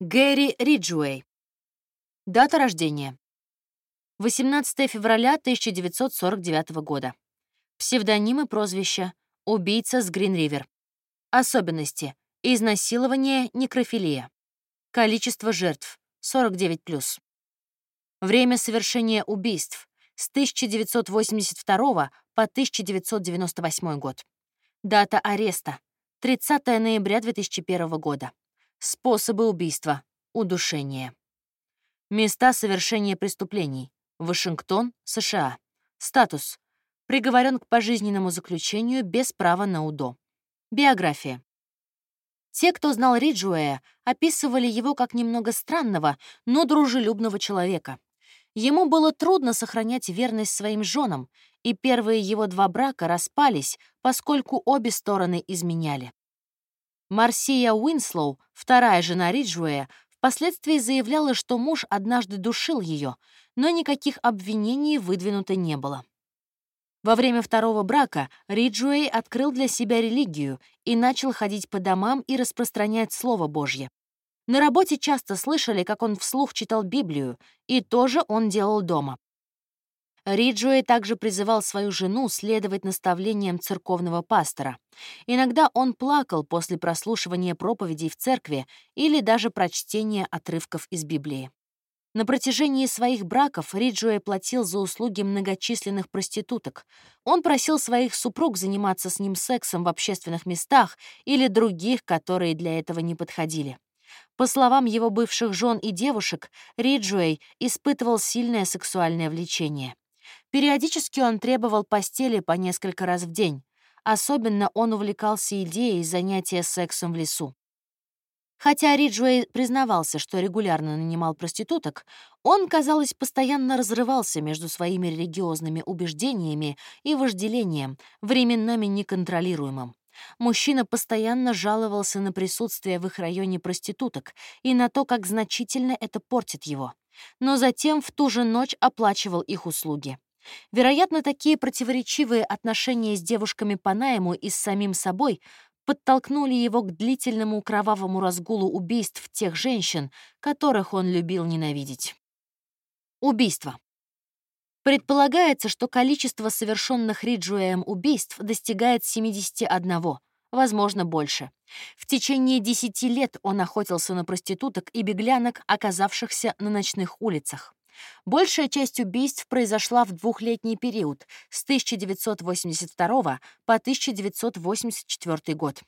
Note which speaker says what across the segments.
Speaker 1: Гэри Риджуэй. Дата рождения. 18 февраля 1949 года. Псевдоним и прозвище. Убийца с Грин-Ривер. Особенности. Изнасилование, некрофилия. Количество жертв. 49+. Время совершения убийств. С 1982 по 1998 год. Дата ареста. 30 ноября 2001 года. Способы убийства. Удушение. Места совершения преступлений. Вашингтон, США. Статус. Приговорен к пожизненному заключению без права на УДО. Биография. Те, кто знал Риджуэя, описывали его как немного странного, но дружелюбного человека. Ему было трудно сохранять верность своим женам, и первые его два брака распались, поскольку обе стороны изменяли. Марсия Уинслоу, вторая жена Риджуэя, впоследствии заявляла, что муж однажды душил ее, но никаких обвинений выдвинуто не было. Во время второго брака Риджуэй открыл для себя религию и начал ходить по домам и распространять Слово Божье. На работе часто слышали, как он вслух читал Библию, и тоже он делал дома. Риджуэй также призывал свою жену следовать наставлениям церковного пастора. Иногда он плакал после прослушивания проповедей в церкви или даже прочтения отрывков из Библии. На протяжении своих браков Риджуэй платил за услуги многочисленных проституток. Он просил своих супруг заниматься с ним сексом в общественных местах или других, которые для этого не подходили. По словам его бывших жен и девушек, Риджуэй испытывал сильное сексуальное влечение. Периодически он требовал постели по несколько раз в день. Особенно он увлекался идеей занятия сексом в лесу. Хотя Риджуэй признавался, что регулярно нанимал проституток, он, казалось, постоянно разрывался между своими религиозными убеждениями и вожделением, временами неконтролируемым. Мужчина постоянно жаловался на присутствие в их районе проституток и на то, как значительно это портит его. Но затем в ту же ночь оплачивал их услуги. Вероятно, такие противоречивые отношения с девушками по найму и с самим собой подтолкнули его к длительному кровавому разгулу убийств тех женщин, которых он любил ненавидеть. Убийство. Предполагается, что количество совершенных Риджуэем убийств достигает 71, возможно, больше. В течение 10 лет он охотился на проституток и беглянок, оказавшихся на ночных улицах. Большая часть убийств произошла в двухлетний период с 1982 по 1984 год.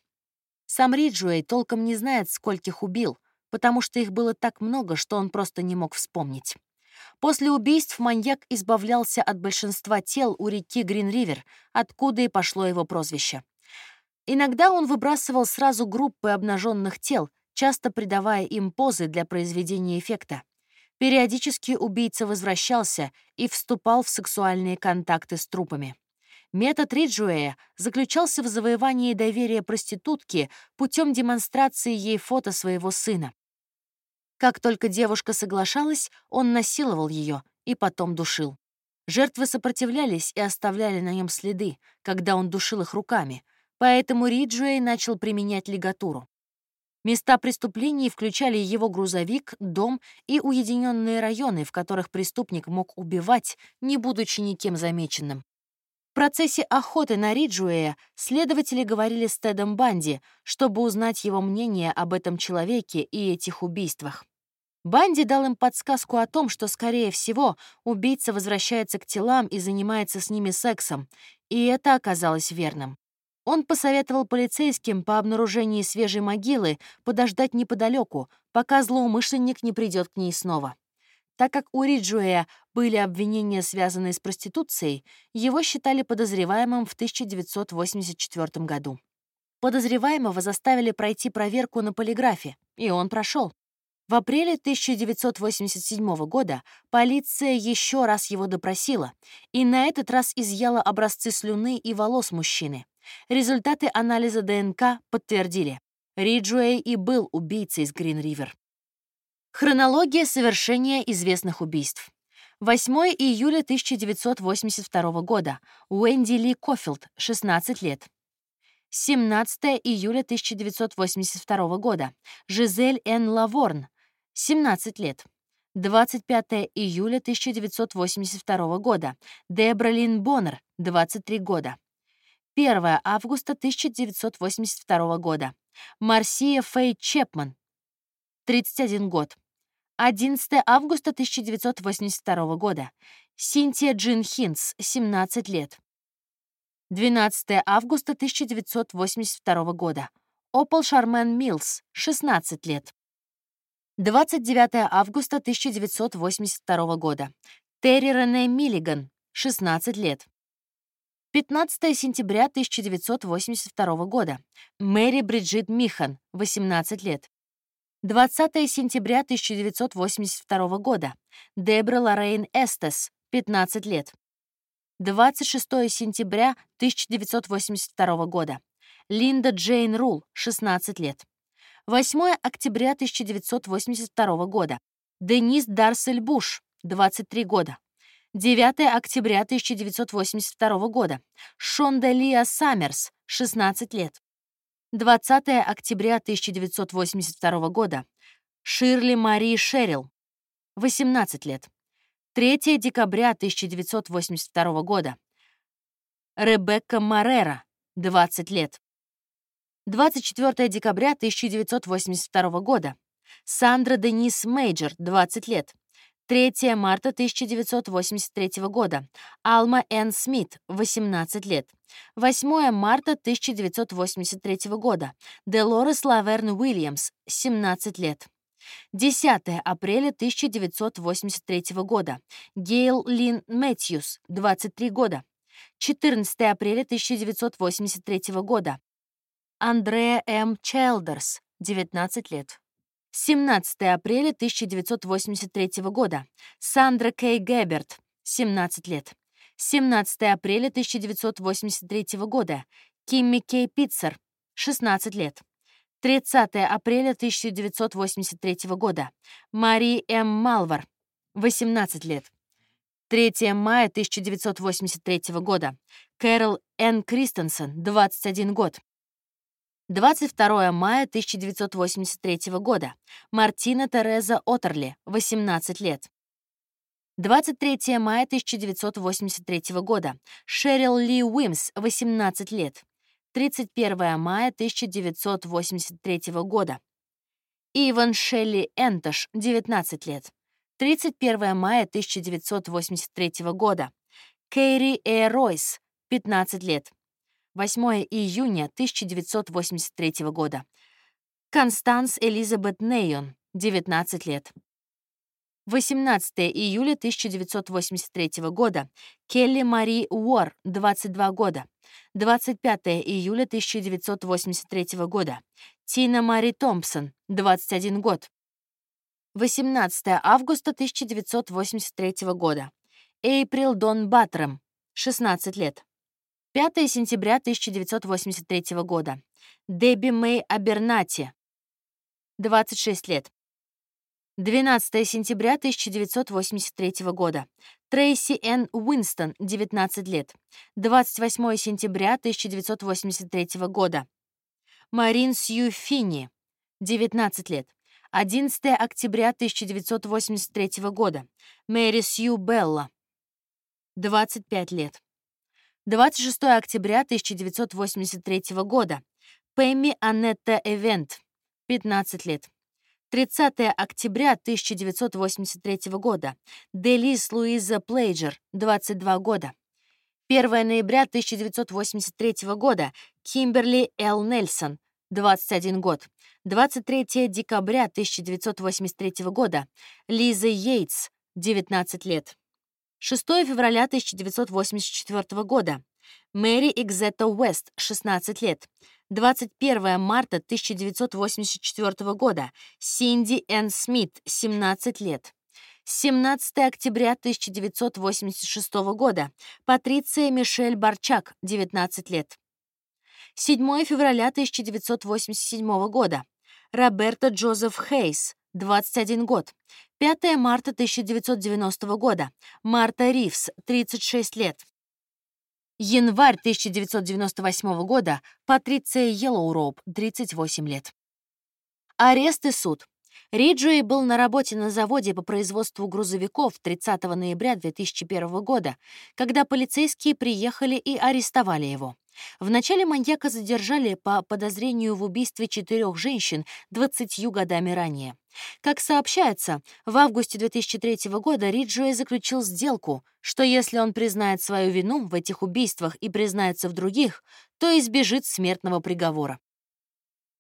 Speaker 1: Сам Риджуэй толком не знает, скольких убил, потому что их было так много, что он просто не мог вспомнить. После убийств маньяк избавлялся от большинства тел у реки Грин-Ривер, откуда и пошло его прозвище. Иногда он выбрасывал сразу группы обнаженных тел, часто придавая им позы для произведения эффекта. Периодически убийца возвращался и вступал в сексуальные контакты с трупами. Метод Риджуэя заключался в завоевании доверия проститутки путем демонстрации ей фото своего сына. Как только девушка соглашалась, он насиловал ее и потом душил. Жертвы сопротивлялись и оставляли на нем следы, когда он душил их руками, поэтому Риджуэй начал применять лигатуру. Места преступлений включали его грузовик, дом и уединенные районы, в которых преступник мог убивать, не будучи никем замеченным. В процессе охоты на Риджуэя следователи говорили с Тедом Банди, чтобы узнать его мнение об этом человеке и этих убийствах. Банди дал им подсказку о том, что, скорее всего, убийца возвращается к телам и занимается с ними сексом, и это оказалось верным. Он посоветовал полицейским по обнаружении свежей могилы подождать неподалеку, пока злоумышленник не придет к ней снова. Так как у Риджуэя были обвинения, связанные с проституцией, его считали подозреваемым в 1984 году. Подозреваемого заставили пройти проверку на полиграфе, и он прошел. В апреле 1987 года полиция еще раз его допросила и на этот раз изъяла образцы слюны и волос мужчины. Результаты анализа ДНК подтвердили. Риджуэй и был убийцей из Грин-Ривер. Хронология совершения известных убийств. 8 июля 1982 года. Уэнди Ли Кофилд, 16 лет. 17 июля 1982 года. Жизель Н. Лаворн, 17 лет. 25 июля 1982 года. Дебра Лин Боннер, 23 года. 1 августа 1982 года. Марсия Фэй Чепман, 31 год. 11 августа 1982 года. Синтия Джин Хинс, 17 лет. 12 августа 1982 года. Опол Шармен Милс, 16 лет. 29 августа 1982 года. Терри Рене Миллиган, 16 лет. 15 сентября 1982 года. Мэри Бриджит Михан, 18 лет. 20 сентября 1982 года. Дебра Лоррейн Эстес, 15 лет. 26 сентября 1982 года. Линда Джейн Рул, 16 лет. 8 октября 1982 года. Денис Дарсель Буш, 23 года. 9 октября 1982 года. Шонда Лия Саммерс, 16 лет. 20 октября 1982 года. Ширли Мари Шерил, 18 лет. 3 декабря 1982 года. Ребекка Маррера, 20 лет. 24 декабря 1982 года. Сандра Денис Мейджор, 20 лет. 3 марта 1983 года. Алма Н. Смит, 18 лет. 8 марта 1983 года. Делорес Лаверн Уильямс, 17 лет. 10 апреля 1983 года. Гейл Лин Мэтьюс, 23 года. 14 апреля 1983 года. Андреа М. Челдерс, 19 лет. 17 апреля 1983 года. Сандра Кей Геберт, 17 лет. 17 апреля 1983 года. Кимми Кей Питцер, 16 лет. 30 апреля 1983 года. Мари М. Малвар, 18 лет. 3 мая 1983 года. Кэрол Н. Кристенсен, 21 год. 22 мая 1983 года. Мартина Тереза Отерли, 18 лет. 23 мая 1983 года. Шерил Ли Уимс, 18 лет. 31 мая 1983 года. Иван Шелли Энтош, 19 лет. 31 мая 1983 года. Кэрри Э. Ройс, 15 лет. 8 июня 1983 года. Констанс Элизабет Нейон, 19 лет. 18 июля 1983 года. Келли Мари Уор, 22 года. 25 июля 1983 года. Тина Мари Томпсон, 21 год. 18 августа 1983 года. Эйприл Дон Баттером, 16 лет. 5 сентября 1983 года. Дебби Мэй Абернати, 26 лет. 12 сентября 1983 года. Трейси Н. Уинстон, 19 лет. 28 сентября 1983 года. Марин Сью Финни, 19 лет. 11 октября 1983 года. Мэри Сью Белла, 25 лет. 26 октября 1983 года. Пэмми Анетта Эвент, 15 лет. 30 октября 1983 года. Делис Луиза Плейджер, 22 года. 1 ноября 1983 года. Кимберли Эл Нельсон, 21 год. 23 декабря 1983 года. Лиза Йейтс, 19 лет. 6 февраля 1984 года. Мэри Экзета Уэст, 16 лет. 21 марта 1984 года. Синди Н. Смит, 17 лет. 17 октября 1986 года. Патриция Мишель Барчак, 19 лет. 7 февраля 1987 года. Роберто Джозеф Хейс, 21 год. 5 марта 1990 года. Марта Ривс, 36 лет. Январь 1998 года. Патриция Йеллоуроуп, 38 лет. Арест и суд. Риджуэй был на работе на заводе по производству грузовиков 30 ноября 2001 года, когда полицейские приехали и арестовали его. Вначале маньяка задержали по подозрению в убийстве четырех женщин 20 годами ранее. Как сообщается, в августе 2003 года Риджуэй заключил сделку, что если он признает свою вину в этих убийствах и признается в других, то избежит смертного приговора.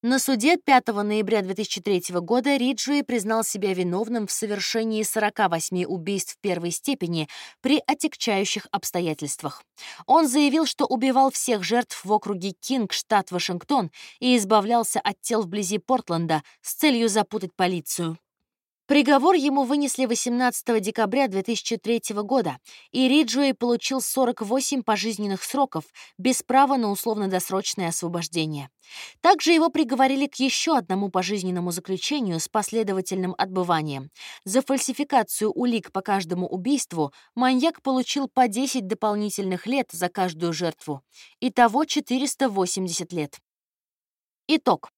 Speaker 1: На суде 5 ноября 2003 года Риджуэй признал себя виновным в совершении 48 убийств первой степени при отягчающих обстоятельствах. Он заявил, что убивал всех жертв в округе Кинг, штат Вашингтон, и избавлялся от тел вблизи Портленда с целью запутать полицию. Приговор ему вынесли 18 декабря 2003 года, и Риджуэй получил 48 пожизненных сроков без права на условно-досрочное освобождение. Также его приговорили к еще одному пожизненному заключению с последовательным отбыванием. За фальсификацию улик по каждому убийству маньяк получил по 10 дополнительных лет за каждую жертву. Итого 480 лет. Итог.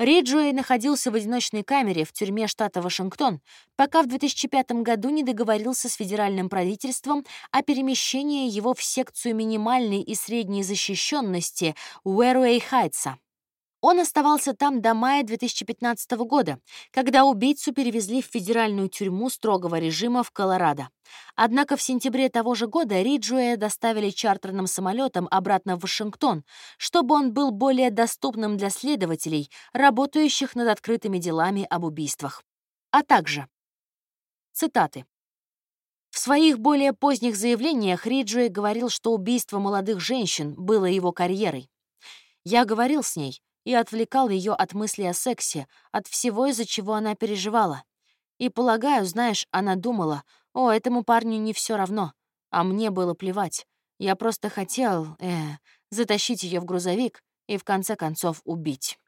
Speaker 1: Риджуэй находился в одиночной камере в тюрьме штата Вашингтон, пока в 2005 году не договорился с федеральным правительством о перемещении его в секцию минимальной и средней защищенности Уэруэй Хайтса. Он оставался там до мая 2015 года, когда убийцу перевезли в федеральную тюрьму строгого режима в Колорадо. Однако в сентябре того же года Риджуэя доставили чартерным самолетом обратно в Вашингтон, чтобы он был более доступным для следователей, работающих над открытыми делами об убийствах. А также цитаты. В своих более поздних заявлениях Риджуэй говорил, что убийство молодых женщин было его карьерой. «Я говорил с ней, и отвлекал ее от мысли о сексе, от всего, из-за чего она переживала. И, полагаю, знаешь, она думала, о, этому парню не все равно, а мне было плевать. Я просто хотел, э, затащить ее в грузовик и в конце концов убить.